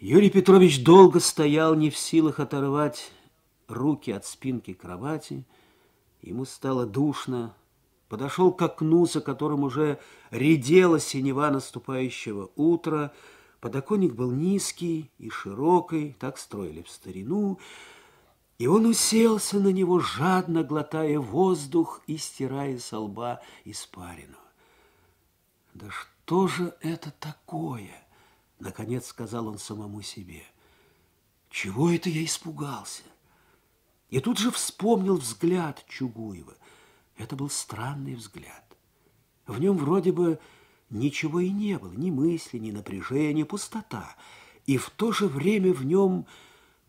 Юрий Петрович долго стоял, не в силах оторвать руки от спинки кровати. Ему стало душно. Подошел к окну, за которым уже редела синева наступающего утра. Подоконник был низкий и широкий, так строили в старину. И он уселся на него, жадно глотая воздух и стирая со лба испарину. Да что же это такое? Наконец сказал он самому себе. Чего это я испугался? И тут же вспомнил взгляд Чугуева. Это был странный взгляд. В нем вроде бы ничего и не было, ни мысли, ни напряжения, пустота. И в то же время в нем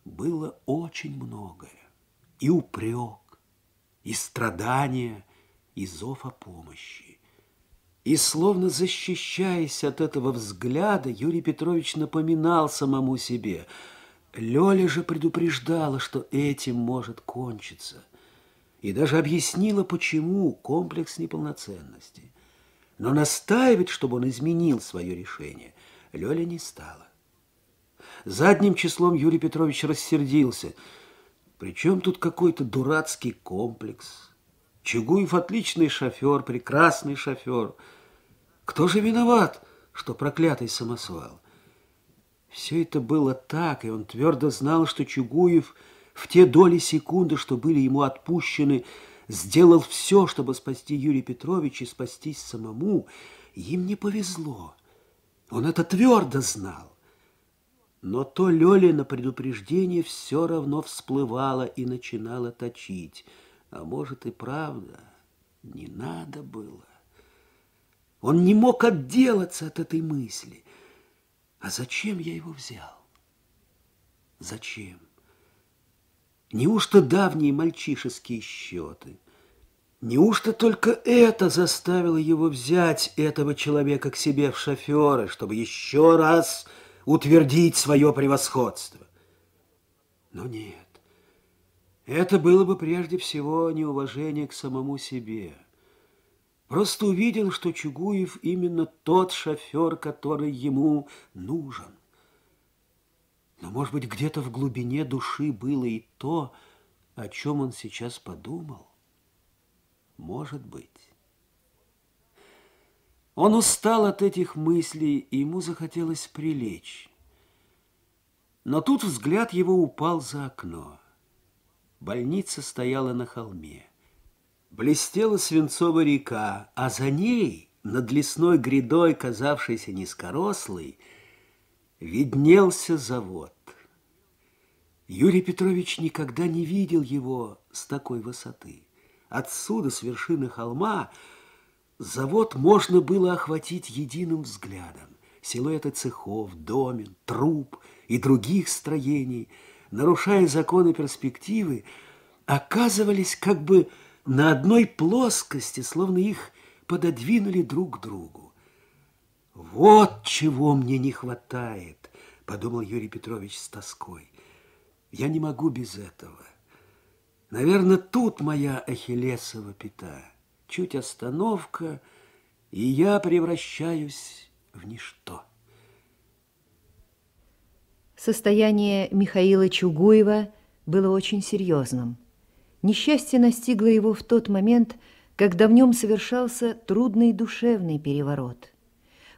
было очень многое. И упрек, и страдания, и зов о помощи. И словно защищаясь от этого взгляда, Юрий Петрович напоминал самому себе. Лёля же предупреждала, что этим может кончиться. И даже объяснила, почему комплекс неполноценности. Но настаивать, чтобы он изменил свое решение, Лёля не стала. Задним числом Юрий Петрович рассердился. Причем тут какой-то дурацкий комплекс – Чугуев отличный шофер, прекрасный шофер. Кто же виноват, что проклятый самосвал? Все это было так, и он твердо знал, что Чугуев в те доли секунды, что были ему отпущены, сделал все, чтобы спасти Юрия Петровича и спастись самому. Им не повезло. Он это твердо знал. Но то Лёля предупреждение все равно всплывало и начинало точить – а может и правда, не надо было. Он не мог отделаться от этой мысли. А зачем я его взял? Зачем? Неужто давние мальчишеские счеты? Неужто только это заставило его взять этого человека к себе в шоферы, чтобы еще раз утвердить свое превосходство? Но нет. Это было бы прежде всего неуважение к самому себе. Просто увидел, что Чугуев именно тот шофер, который ему нужен. Но, может быть, где-то в глубине души было и то, о чем он сейчас подумал. Может быть. Он устал от этих мыслей, и ему захотелось прилечь. Но тут взгляд его упал за окно. Больница стояла на холме. Блестела свинцовая река, а за ней, над лесной грядой, казавшейся низкорослой, виднелся завод. Юрий Петрович никогда не видел его с такой высоты. Отсюда, с вершины холма, завод можно было охватить единым взглядом. Силуэты цехов, домен, труб и других строений – нарушая законы перспективы, оказывались как бы на одной плоскости, словно их пододвинули друг к другу. «Вот чего мне не хватает», — подумал Юрий Петрович с тоской. «Я не могу без этого. Наверное, тут моя ахиллесова пята. Чуть остановка, и я превращаюсь в ничто». Состояние Михаила Чугуева было очень серьезным. Несчастье настигло его в тот момент, когда в нем совершался трудный душевный переворот.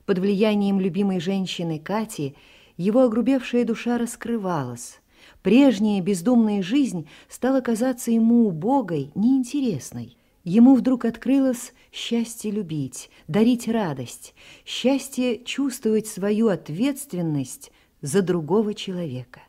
Под влиянием любимой женщины Кати его огрубевшая душа раскрывалась. Прежняя бездумная жизнь стала казаться ему убогой, неинтересной. Ему вдруг открылось счастье любить, дарить радость, счастье чувствовать свою ответственность за другого человека.